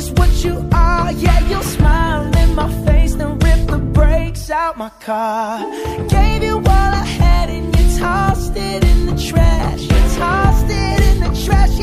just what you are. Yeah, you'll smile in my face, then rip the brakes out my car. Gave you all I had, and you tossed it in the trash. You tossed it in the trash.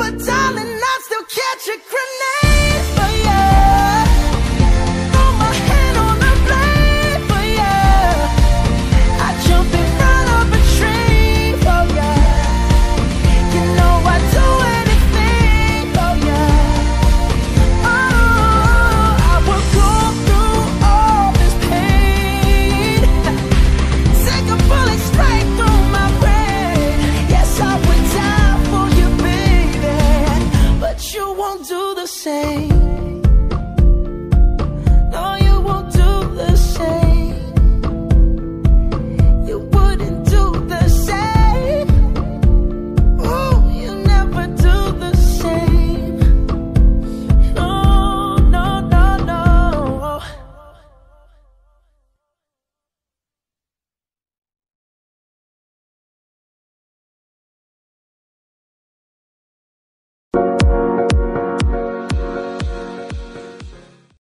But darling, I still catch a grenade.